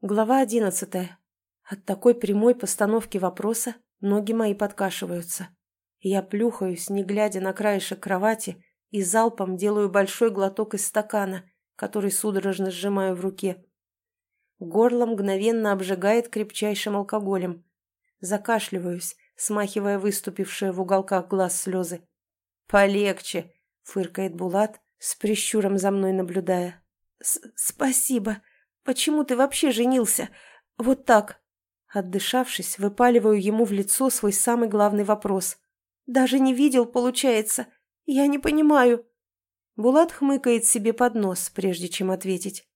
Глава одиннадцатая. От такой прямой постановки вопроса ноги мои подкашиваются. Я плюхаюсь, не глядя на краешек кровати, и залпом делаю большой глоток из стакана, который судорожно сжимаю в руке. Горло мгновенно обжигает крепчайшим алкоголем. Закашливаюсь, смахивая выступившие в уголках глаз слезы. «Полегче!» — фыркает Булат, с прищуром за мной наблюдая. «Спасибо!» Почему ты вообще женился? Вот так?» Отдышавшись, выпаливаю ему в лицо свой самый главный вопрос. «Даже не видел, получается. Я не понимаю». Булат хмыкает себе под нос, прежде чем ответить.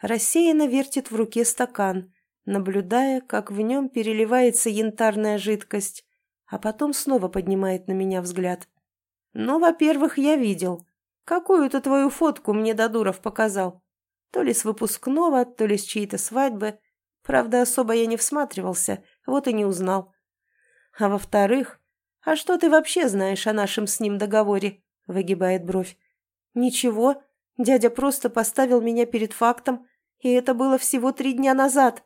Рассеянно вертит в руке стакан, наблюдая, как в нем переливается янтарная жидкость, а потом снова поднимает на меня взгляд. «Ну, во-первых, я видел. Какую-то твою фотку мне Дадуров показал. То ли с выпускного, то ли с чьей-то свадьбы. Правда, особо я не всматривался, вот и не узнал. А во-вторых, а что ты вообще знаешь о нашем с ним договоре? Выгибает бровь. Ничего, дядя просто поставил меня перед фактом, и это было всего три дня назад.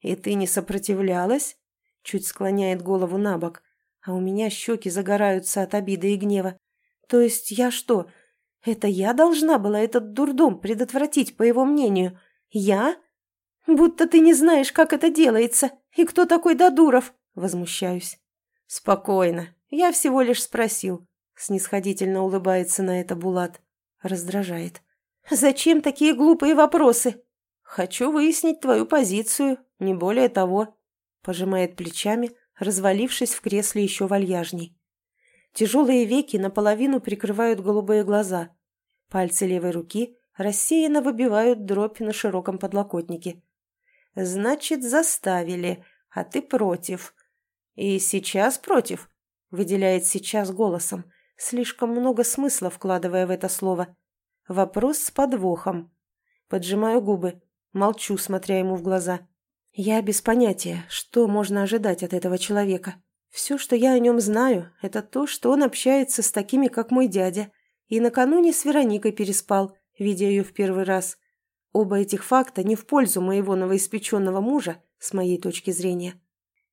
И ты не сопротивлялась? Чуть склоняет голову на бок, а у меня щеки загораются от обиды и гнева. То есть я что, это я должна была этот дурдом предотвратить, по его мнению. Я? Будто ты не знаешь, как это делается, и кто такой Дадуров, возмущаюсь. Спокойно, я всего лишь спросил. Снисходительно улыбается на это Булат. Раздражает. Зачем такие глупые вопросы? Хочу выяснить твою позицию, не более того. Пожимает плечами, развалившись в кресле еще вальяжней. Тяжелые веки наполовину прикрывают голубые глаза. Пальцы левой руки рассеянно выбивают дробь на широком подлокотнике. «Значит, заставили, а ты против». «И сейчас против?» — выделяет сейчас голосом, слишком много смысла вкладывая в это слово. Вопрос с подвохом. Поджимаю губы, молчу, смотря ему в глаза. Я без понятия, что можно ожидать от этого человека. Все, что я о нем знаю, это то, что он общается с такими, как мой дядя, и накануне с Вероникой переспал, видя ее в первый раз. Оба этих факта не в пользу моего новоиспеченного мужа, с моей точки зрения.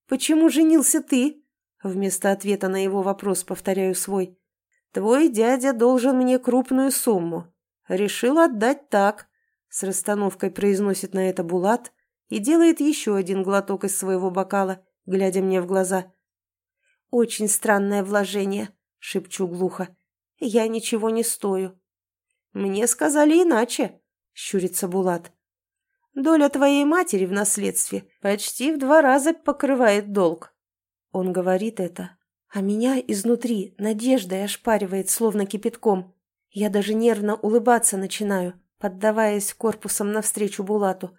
«Почему женился ты?» Вместо ответа на его вопрос повторяю свой. «Твой дядя должен мне крупную сумму. Решил отдать так», — с расстановкой произносит на это Булат и делает еще один глоток из своего бокала, глядя мне в глаза. «Очень странное вложение», — шепчу глухо. «Я ничего не стою». «Мне сказали иначе», — щурится Булат. «Доля твоей матери в наследстве почти в два раза покрывает долг». Он говорит это, а меня изнутри надеждой ошпаривает, словно кипятком. Я даже нервно улыбаться начинаю, поддаваясь корпусом навстречу Булату.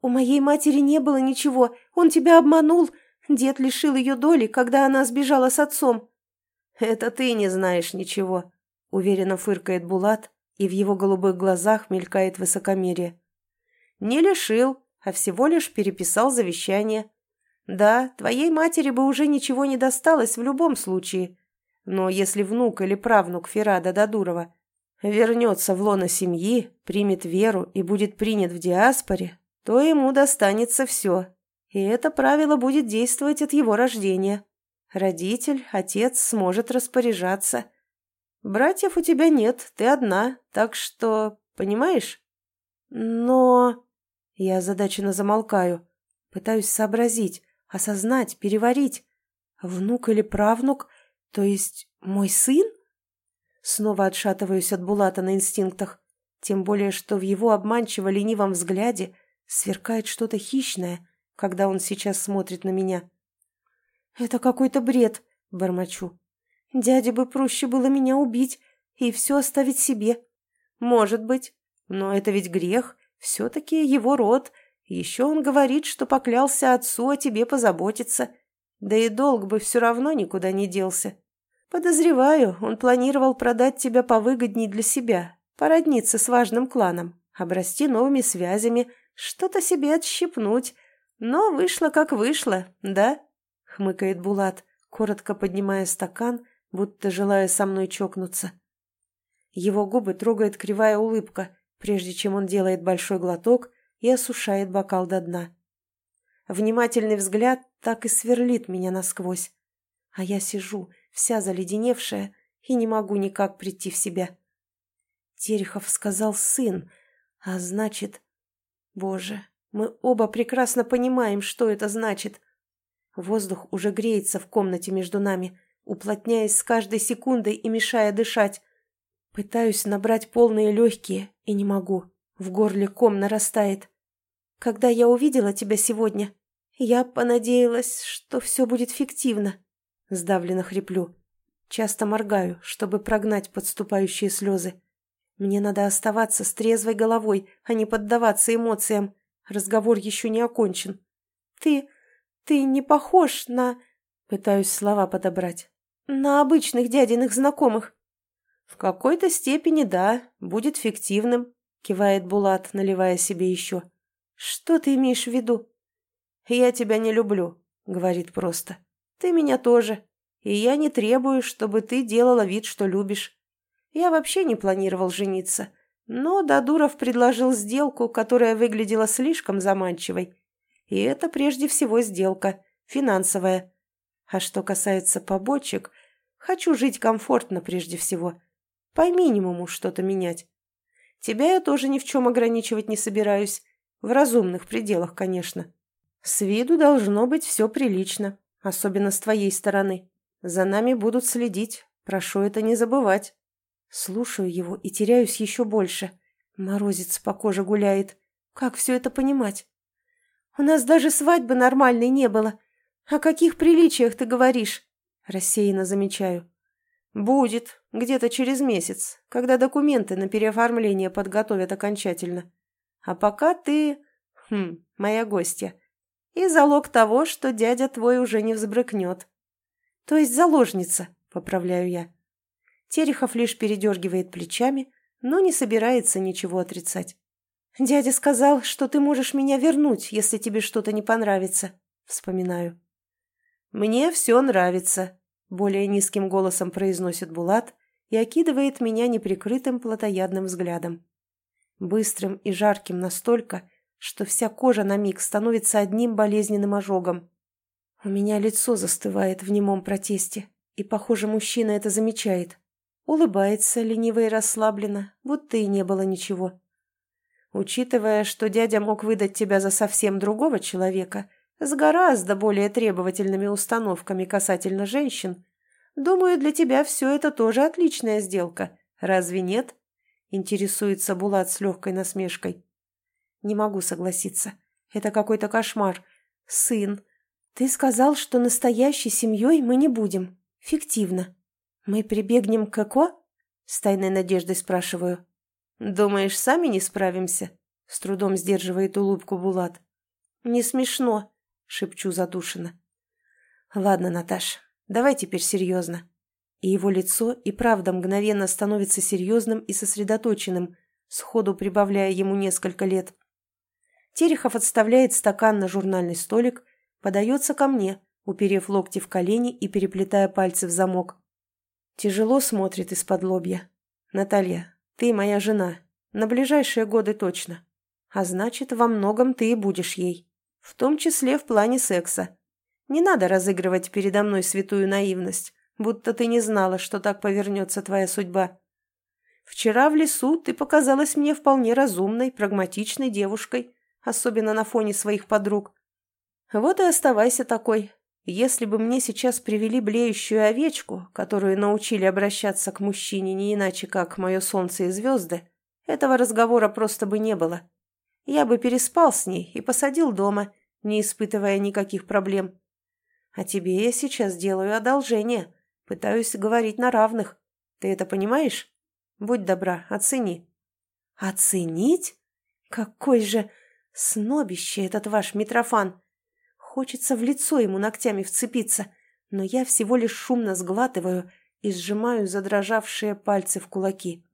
«У моей матери не было ничего, он тебя обманул, Дед лишил ее доли, когда она сбежала с отцом. «Это ты не знаешь ничего», — уверенно фыркает Булат, и в его голубых глазах мелькает высокомерие. «Не лишил, а всего лишь переписал завещание. Да, твоей матери бы уже ничего не досталось в любом случае. Но если внук или правнук Ферада Дадурова вернется в лоно семьи, примет веру и будет принят в диаспоре, то ему достанется все, и это правило будет действовать от его рождения. Родитель, отец сможет распоряжаться. Братьев у тебя нет, ты одна, так что... Понимаешь? Но... Я озадаченно замолкаю. Пытаюсь сообразить, осознать, переварить. Внук или правнук? То есть мой сын? Снова отшатываюсь от Булата на инстинктах. Тем более, что в его обманчиво-ленивом взгляде сверкает что-то хищное, когда он сейчас смотрит на меня. «Это какой-то бред», — бормочу. «Дяде бы проще было меня убить и все оставить себе». «Может быть. Но это ведь грех. Все-таки его род. Еще он говорит, что поклялся отцу о тебе позаботиться. Да и долг бы все равно никуда не делся. Подозреваю, он планировал продать тебя повыгодней для себя, породниться с важным кланом, обрасти новыми связями, что-то себе отщипнуть, но вышло как вышло, да? Хмыкает Булат, коротко поднимая стакан, будто желая со мной чокнуться. Его губы трогает кривая улыбка, прежде чем он делает большой глоток и осушает бокал до дна. Внимательный взгляд так и сверлит меня насквозь. А я сижу, вся заледеневшая, и не могу никак прийти в себя. Терехов сказал «сын», а значит... Боже, мы оба прекрасно понимаем, что это значит. Воздух уже греется в комнате между нами, уплотняясь с каждой секундой и мешая дышать. Пытаюсь набрать полные легкие и не могу. В горле ком нарастает. Когда я увидела тебя сегодня, я понадеялась, что все будет фиктивно. Сдавленно хриплю. Часто моргаю, чтобы прогнать подступающие слезы. Мне надо оставаться с трезвой головой, а не поддаваться эмоциям. Разговор еще не окончен. Ты... ты не похож на... Пытаюсь слова подобрать. На обычных дядиных знакомых. В какой-то степени, да, будет фиктивным, кивает Булат, наливая себе еще. Что ты имеешь в виду? Я тебя не люблю, говорит просто. Ты меня тоже. И я не требую, чтобы ты делала вид, что любишь. Я вообще не планировал жениться. Но Дадуров предложил сделку, которая выглядела слишком заманчивой. И это прежде всего сделка, финансовая. А что касается побочек, хочу жить комфортно прежде всего. По минимуму что-то менять. Тебя я тоже ни в чем ограничивать не собираюсь. В разумных пределах, конечно. С виду должно быть все прилично, особенно с твоей стороны. За нами будут следить, прошу это не забывать. Слушаю его и теряюсь еще больше. Морозец по коже гуляет. Как все это понимать? У нас даже свадьбы нормальной не было. О каких приличиях ты говоришь? Рассеянно замечаю. Будет, где-то через месяц, когда документы на переоформление подготовят окончательно. А пока ты... Хм, моя гостья. И залог того, что дядя твой уже не взбрыкнет. То есть заложница, поправляю я. Терехов лишь передергивает плечами, но не собирается ничего отрицать. «Дядя сказал, что ты можешь меня вернуть, если тебе что-то не понравится», — вспоминаю. «Мне все нравится», — более низким голосом произносит Булат и окидывает меня неприкрытым плотоядным взглядом. Быстрым и жарким настолько, что вся кожа на миг становится одним болезненным ожогом. У меня лицо застывает в немом протесте, и, похоже, мужчина это замечает. Улыбается лениво и расслабленно, будто и не было ничего. Учитывая, что дядя мог выдать тебя за совсем другого человека, с гораздо более требовательными установками касательно женщин, думаю, для тебя все это тоже отличная сделка. Разве нет? Интересуется Булат с легкой насмешкой. Не могу согласиться. Это какой-то кошмар. Сын. Ты сказал, что настоящей семьей мы не будем. Фиктивно. «Мы прибегнем к ЭКО?» — с тайной надеждой спрашиваю. «Думаешь, сами не справимся?» — с трудом сдерживает улыбку Булат. «Не смешно», — шепчу задушенно. «Ладно, Наташ, давай теперь серьезно». И его лицо и правда мгновенно становится серьезным и сосредоточенным, сходу прибавляя ему несколько лет. Терехов отставляет стакан на журнальный столик, подается ко мне, уперев локти в колени и переплетая пальцы в замок. Тяжело смотрит из-под лобья. «Наталья, ты моя жена. На ближайшие годы точно. А значит, во многом ты и будешь ей. В том числе в плане секса. Не надо разыгрывать передо мной святую наивность, будто ты не знала, что так повернется твоя судьба. Вчера в лесу ты показалась мне вполне разумной, прагматичной девушкой, особенно на фоне своих подруг. Вот и оставайся такой, если бы мне сейчас привели блеющую овечку, которую научили обращаться к мужчине не иначе, как мое солнце и звезды, этого разговора просто бы не было. Я бы переспал с ней и посадил дома, не испытывая никаких проблем. А тебе я сейчас делаю одолжение, пытаюсь говорить на равных. Ты это понимаешь? Будь добра, оцени. Оценить? Какой же снобище этот ваш Митрофан! Хочется в лицо ему ногтями вцепиться, но я всего лишь шумно сглатываю и сжимаю задрожавшие пальцы в кулаки.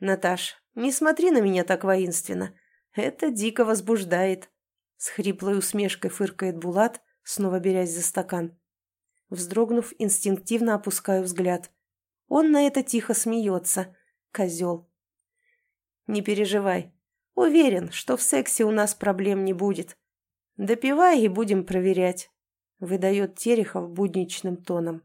«Наташ, не смотри на меня так воинственно. Это дико возбуждает», — с хриплой усмешкой фыркает Булат, снова берясь за стакан. Вздрогнув, инстинктивно опускаю взгляд. Он на это тихо смеется. Козел. «Не переживай. Уверен, что в сексе у нас проблем не будет. Допивай и будем проверять», — выдает Терехов будничным тоном.